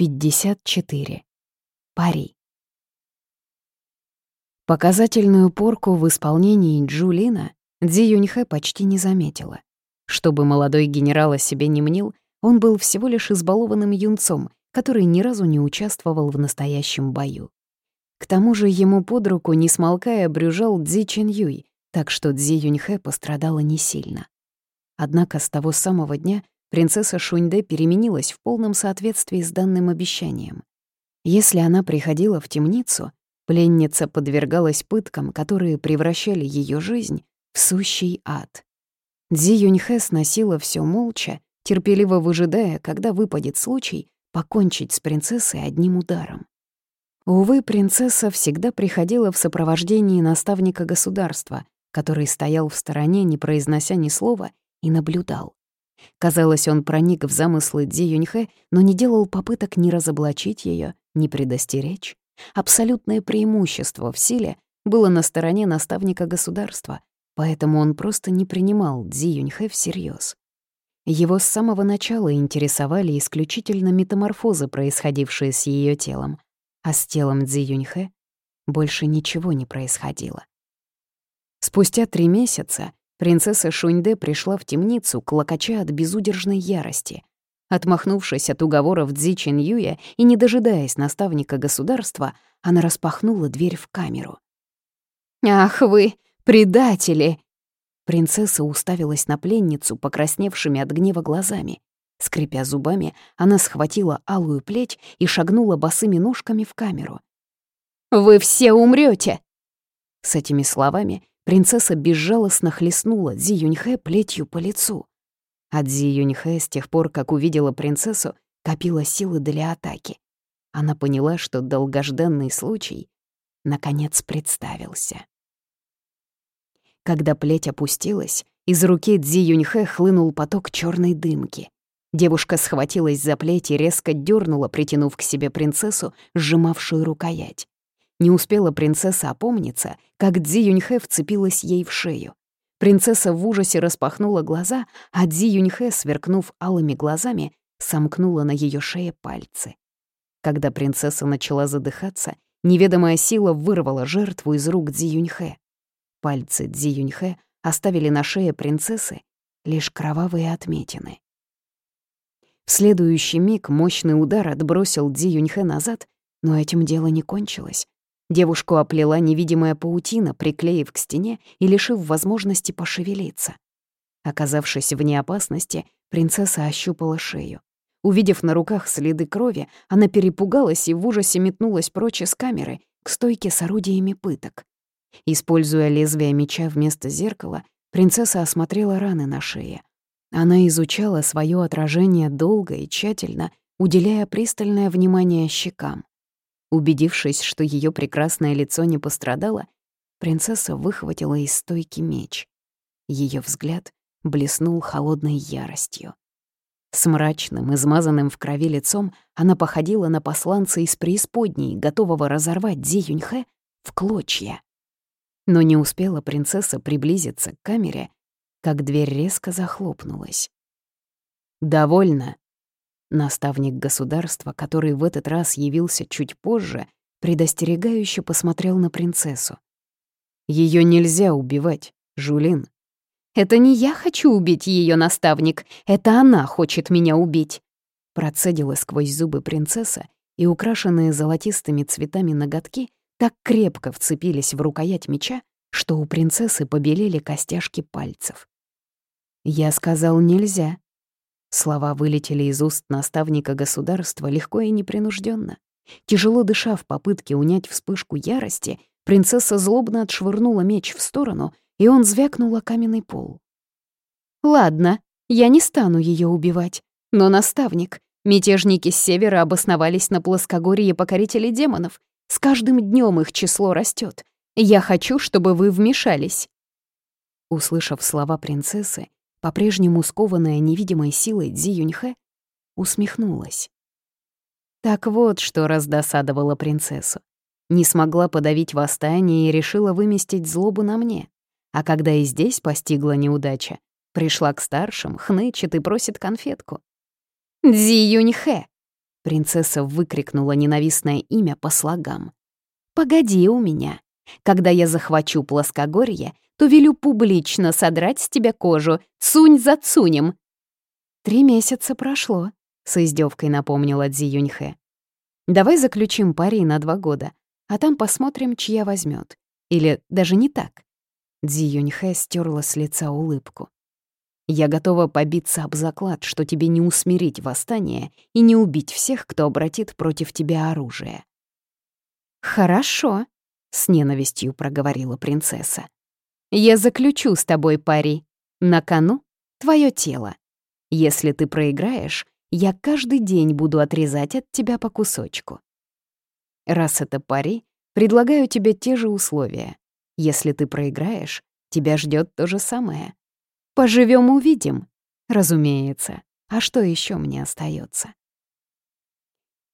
54. Пари. Показательную порку в исполнении Джулина Дзи Юньхэ почти не заметила. Чтобы молодой генерал о себе не мнил, он был всего лишь избалованным юнцом, который ни разу не участвовал в настоящем бою. К тому же ему под руку, не смолкая, брюжал Дзи Чен Юй, так что Дзи Юньхэ пострадала не сильно. Однако с того самого дня принцесса Шуньде переменилась в полном соответствии с данным обещанием. Если она приходила в темницу, пленница подвергалась пыткам, которые превращали ее жизнь в сущий ад. Дзи Юньхэ сносила все молча, терпеливо выжидая, когда выпадет случай покончить с принцессой одним ударом. Увы, принцесса всегда приходила в сопровождении наставника государства, который стоял в стороне, не произнося ни слова, и наблюдал. Казалось, он проник в замыслы Дзи Юньхэ, но не делал попыток ни разоблачить ее, ни предостеречь. Абсолютное преимущество в силе было на стороне наставника государства, поэтому он просто не принимал Дзи Юньхэ всерьез. Его с самого начала интересовали исключительно метаморфозы, происходившие с ее телом, а с телом Дзи Юньхэ больше ничего не происходило. Спустя три месяца Принцесса Шуньде пришла в темницу, клокоча от безудержной ярости. Отмахнувшись от уговоров Цзи Чин Юя и не дожидаясь наставника государства, она распахнула дверь в камеру. «Ах вы, предатели!» Принцесса уставилась на пленницу, покрасневшими от гнева глазами. Скрипя зубами, она схватила алую плеть и шагнула босыми ножками в камеру. «Вы все умрете! С этими словами принцесса безжалостно хлестнула Зи Юньхэ плетью по лицу. А Зи Юньхэ с тех пор, как увидела принцессу, копила силы для атаки. Она поняла, что долгожданный случай наконец представился. Когда плеть опустилась, из руки Дзи Юньхэ хлынул поток черной дымки. Девушка схватилась за плеть и резко дернула, притянув к себе принцессу, сжимавшую рукоять. Не успела принцесса опомниться, как Дзи Юньхэ вцепилась ей в шею. Принцесса в ужасе распахнула глаза, а Дзи Юньхэ, сверкнув алыми глазами, сомкнула на ее шее пальцы. Когда принцесса начала задыхаться, неведомая сила вырвала жертву из рук Дзи Юньхэ. Пальцы Дзи Юньхэ оставили на шее принцессы лишь кровавые отметины. В следующий миг мощный удар отбросил Дзи Юньхэ назад, но этим дело не кончилось. Девушку оплела невидимая паутина, приклеив к стене и лишив возможности пошевелиться. Оказавшись вне опасности, принцесса ощупала шею. Увидев на руках следы крови, она перепугалась и в ужасе метнулась прочь из камеры к стойке с орудиями пыток. Используя лезвие меча вместо зеркала, принцесса осмотрела раны на шее. Она изучала свое отражение долго и тщательно, уделяя пристальное внимание щекам. Убедившись, что ее прекрасное лицо не пострадало, принцесса выхватила из стойки меч. Ее взгляд блеснул холодной яростью. С мрачным, измазанным в крови лицом она походила на посланца из преисподней, готового разорвать Ди Юньхэ в клочья. Но не успела принцесса приблизиться к камере, как дверь резко захлопнулась. «Довольно», Наставник государства, который в этот раз явился чуть позже, предостерегающе посмотрел на принцессу. Ее нельзя убивать, Жулин. «Это не я хочу убить ее, наставник, это она хочет меня убить!» Процедила сквозь зубы принцесса, и украшенные золотистыми цветами ноготки так крепко вцепились в рукоять меча, что у принцессы побелели костяшки пальцев. «Я сказал, нельзя», Слова вылетели из уст наставника государства легко и непринужденно. Тяжело дыша в попытке унять вспышку ярости, принцесса злобно отшвырнула меч в сторону, и он звякнул о каменный пол. «Ладно, я не стану ее убивать. Но, наставник, мятежники с севера обосновались на плоскогорье покорителей демонов. С каждым днем их число растет. Я хочу, чтобы вы вмешались». Услышав слова принцессы, по-прежнему скованная невидимой силой Дзи Юньхэ, усмехнулась. Так вот, что раздосадовала принцессу. Не смогла подавить восстание и решила выместить злобу на мне. А когда и здесь постигла неудача, пришла к старшим, хнычет и просит конфетку. «Дзи Юньхэ!» Принцесса выкрикнула ненавистное имя по слогам. «Погоди у меня. Когда я захвачу плоскогорье, то велю публично содрать с тебя кожу, цунь за цунем». «Три месяца прошло», — с издевкой напомнила Цзи Юньхэ. «Давай заключим пари на два года, а там посмотрим, чья возьмет. Или даже не так». Цзи Юньхэ стерла с лица улыбку. Я готова побиться об заклад, что тебе не усмирить восстание и не убить всех, кто обратит против тебя оружие». «Хорошо», — с ненавистью проговорила принцесса. «Я заключу с тобой пари. На кону твое тело. Если ты проиграешь, я каждый день буду отрезать от тебя по кусочку. Раз это пари, предлагаю тебе те же условия. Если ты проиграешь, тебя ждет то же самое. Поживем увидим. Разумеется. А что еще мне остается?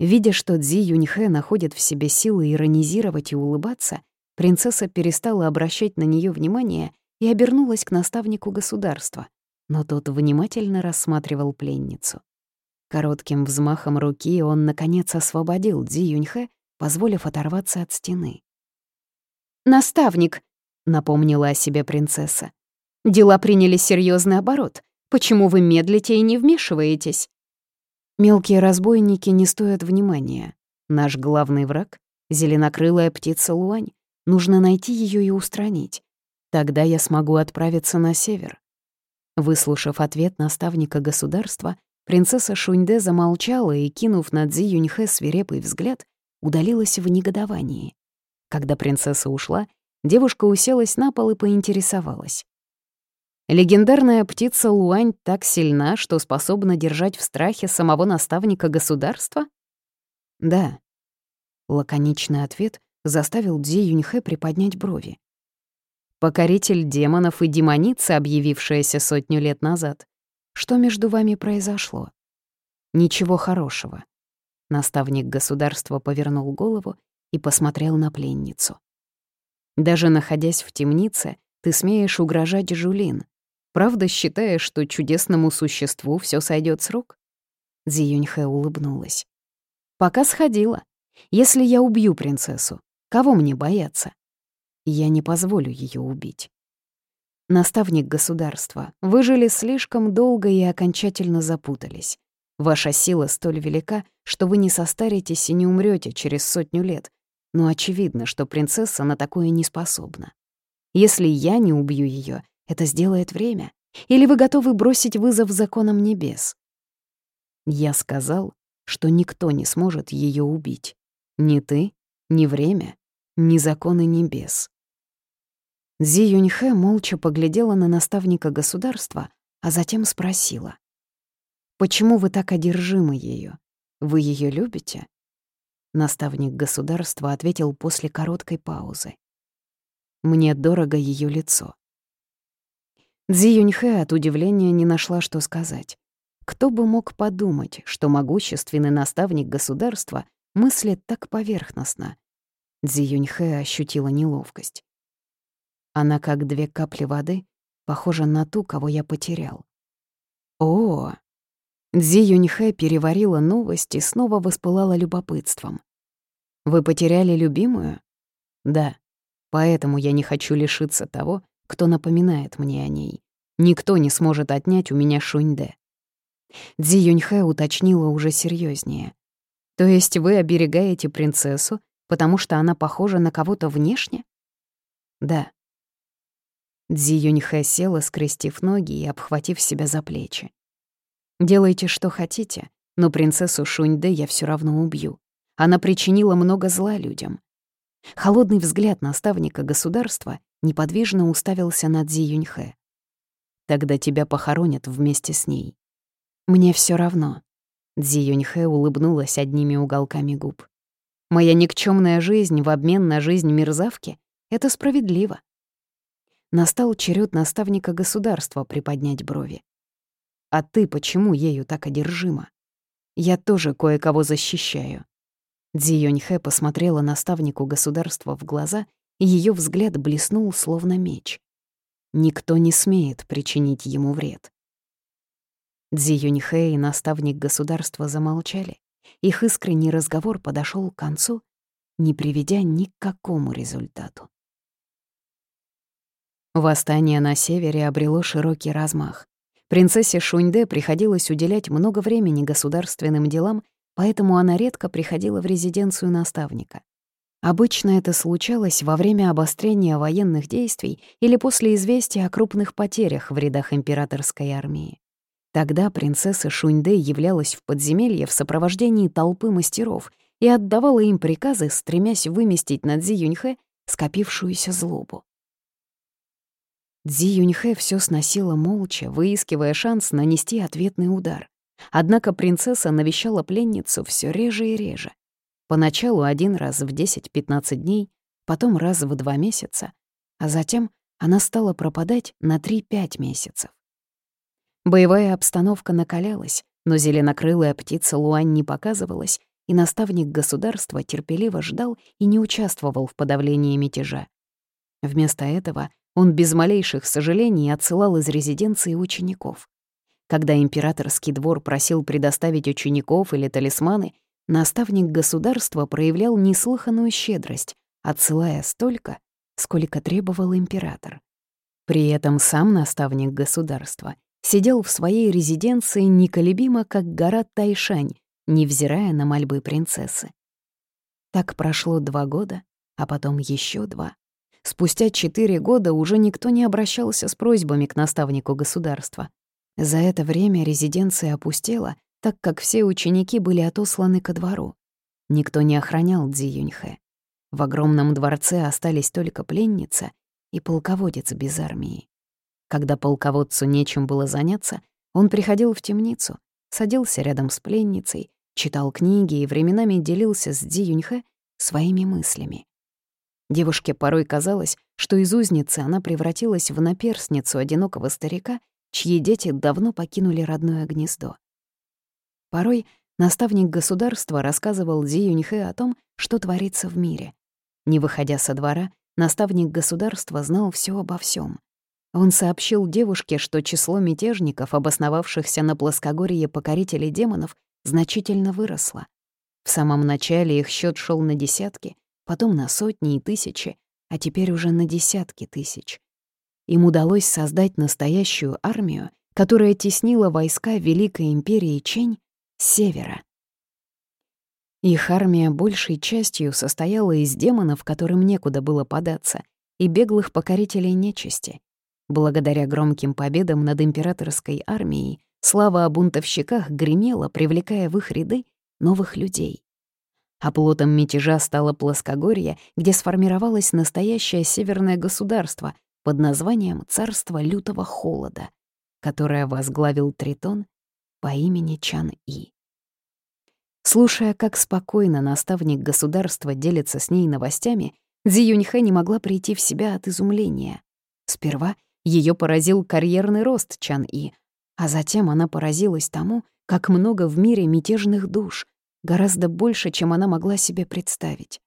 Видя, что Цзи Юньхэ находит в себе силы иронизировать и улыбаться, принцесса перестала обращать на нее внимание и обернулась к наставнику государства, но тот внимательно рассматривал пленницу. Коротким взмахом руки он, наконец, освободил Цзи Юньхэ, позволив оторваться от стены. «Наставник», — напомнила о себе принцесса, Дела приняли серьезный оборот. Почему вы медлите и не вмешиваетесь? Мелкие разбойники не стоят внимания. Наш главный враг — зеленокрылая птица Луань. Нужно найти ее и устранить. Тогда я смогу отправиться на север. Выслушав ответ наставника государства, принцесса Шуньде замолчала и, кинув на Цзи Юньхэ свирепый взгляд, удалилась в негодовании. Когда принцесса ушла, девушка уселась на пол и поинтересовалась. Легендарная птица Луань так сильна, что способна держать в страхе самого наставника государства? Да. Лаконичный ответ заставил Дзи Юньхэ приподнять брови. Покоритель демонов и демоница, объявившаяся сотню лет назад. Что между вами произошло? Ничего хорошего. Наставник государства повернул голову и посмотрел на пленницу. Даже находясь в темнице, ты смеешь угрожать Жулин. Правда считаешь, что чудесному существу все сойдет с рук?» Зи Юньхэ улыбнулась. «Пока сходила. Если я убью принцессу, кого мне бояться? Я не позволю ее убить. Наставник государства, вы жили слишком долго и окончательно запутались. Ваша сила столь велика, что вы не состаритесь и не умрете через сотню лет, но очевидно, что принцесса на такое не способна. Если я не убью ее, это сделает время? Или вы готовы бросить вызов законам небес? Я сказал, что никто не сможет ее убить. Ни ты, ни время, ни законы небес. Зи Юньхэ молча поглядела на наставника государства, а затем спросила. «Почему вы так одержимы ею? Вы ее любите?» Наставник государства ответил после короткой паузы. «Мне дорого ее лицо. Цзи Юньхэ от удивления не нашла, что сказать. Кто бы мог подумать, что могущественный наставник государства мыслит так поверхностно? Цзи ощутила неловкость. Она, как две капли воды, похожа на ту, кого я потерял. О! Цзи переварила новость и снова воспылала любопытством. «Вы потеряли любимую?» «Да, поэтому я не хочу лишиться того, кто напоминает мне о ней. Никто не сможет отнять у меня Шуньде. Цзи уточнила уже серьезнее. То есть вы оберегаете принцессу, потому что она похожа на кого-то внешне? Да. Цзи Юньхэ села, скрестив ноги и обхватив себя за плечи. Делайте, что хотите, но принцессу Шуньде я все равно убью. Она причинила много зла людям. Холодный взгляд наставника государства неподвижно уставился на Цзи Юньхэ. «Тогда тебя похоронят вместе с ней». «Мне все равно». Цзи Юньхэ улыбнулась одними уголками губ. «Моя никчемная жизнь в обмен на жизнь мерзавки — это справедливо». Настал черед наставника государства приподнять брови. «А ты почему ею так одержима? Я тоже кое-кого защищаю». Цзи Юньхэ посмотрела наставнику государства в глаза и ее взгляд блеснул, словно меч. Никто не смеет причинить ему вред. Цзи Юньхэ и наставник государства замолчали, Их искренний разговор подошел к концу, не приведя ни к какому результату. Восстание на севере обрело широкий размах. Принцессе Шуньде приходилось уделять много времени государственным делам, поэтому она редко приходила в резиденцию наставника. Обычно это случалось во время обострения военных действий или после известия о крупных потерях в рядах императорской армии. Тогда принцесса Шуньде являлась в подземелье в сопровождении толпы мастеров и отдавала им приказы, стремясь выместить над Зи Юньхэ скопившуюся злобу. Дзи Юньхэ все сносила молча, выискивая шанс нанести ответный удар. Однако принцесса навещала пленницу все реже и реже. Поначалу один раз в 10-15 дней, потом раз в два месяца, а затем она стала пропадать на 3-5 месяцев. Боевая обстановка накалялась, но зеленокрылая птица Луань не показывалась, и наставник государства терпеливо ждал и не участвовал в подавлении мятежа. Вместо этого он без малейших сожалений отсылал из резиденции учеников. Когда императорский двор просил предоставить учеников или талисманы, наставник государства проявлял неслыханную щедрость, отсылая столько, сколько требовал император. При этом сам наставник государства сидел в своей резиденции неколебимо, как гора Тайшань, невзирая на мольбы принцессы. Так прошло два года, а потом еще два. Спустя четыре года уже никто не обращался с просьбами к наставнику государства. За это время резиденция опустела, так как все ученики были отосланы ко двору. Никто не охранял Дзи Юньхэ. В огромном дворце остались только пленница и полководец без армии. Когда полководцу нечем было заняться, он приходил в темницу, садился рядом с пленницей, читал книги и временами делился с Дзи Юньхэ своими мыслями. Девушке порой казалось, что из узницы она превратилась в наперстницу одинокого старика, чьи дети давно покинули родное гнездо. Порой наставник государства рассказывал Ди Юньхэ о том, что творится в мире. Не выходя со двора, наставник государства знал все обо всем. Он сообщил девушке, что число мятежников, обосновавшихся на плоскогорье покорителей демонов, значительно выросло. В самом начале их счет шел на десятки, потом на сотни и тысячи, а теперь уже на десятки тысяч. Им удалось создать настоящую армию, которая теснила войска Великой империи Чень с севера. Их армия большей частью состояла из демонов, которым некуда было податься, и беглых покорителей нечисти. Благодаря громким победам над императорской армией слава о бунтовщиках гремела, привлекая в их ряды новых людей. Оплотом а мятежа стало плоскогорье, где сформировалось настоящее северное государство под названием «Царство лютого холода», которое возглавил Тритон по имени Чан-И. Слушая, как спокойно наставник государства делится с ней новостями, Зи Юньхэ не могла прийти в себя от изумления. Сперва ее поразил карьерный рост Чан-И, а затем она поразилась тому, как много в мире мятежных душ, гораздо больше, чем она могла себе представить.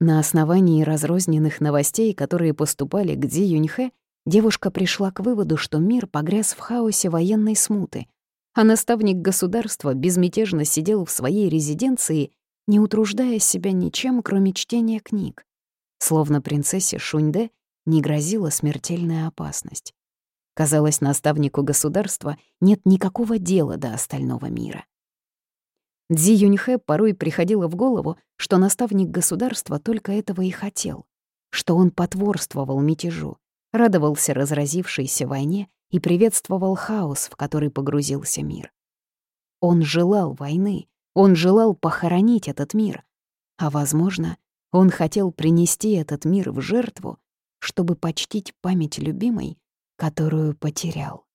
На основании разрозненных новостей, которые поступали к Ди Юньхэ, девушка пришла к выводу, что мир погряз в хаосе военной смуты, а наставник государства безмятежно сидел в своей резиденции, не утруждая себя ничем, кроме чтения книг. Словно принцессе Шуньде не грозила смертельная опасность. Казалось, наставнику государства нет никакого дела до остального мира. Дзи Юньхэ порой приходило в голову, что наставник государства только этого и хотел, что он потворствовал мятежу, радовался разразившейся войне и приветствовал хаос, в который погрузился мир. Он желал войны, он желал похоронить этот мир, а, возможно, он хотел принести этот мир в жертву, чтобы почтить память любимой, которую потерял.